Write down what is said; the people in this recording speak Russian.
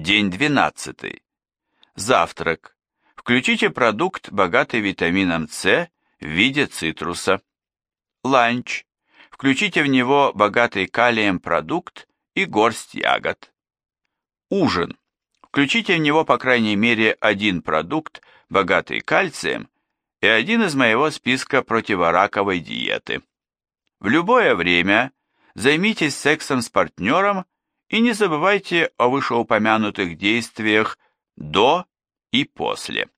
День 12. Завтрак. Включите продукт, богатый витамином С в виде цитруса. Ланч. Включите в него богатый калием продукт и горсть ягод. Ужин. Включите в него по крайней мере один продукт, богатый кальцием, и один из моего списка противораковой диеты. В любое время займитесь сексом с партнером и не забывайте о вышеупомянутых действиях до и после.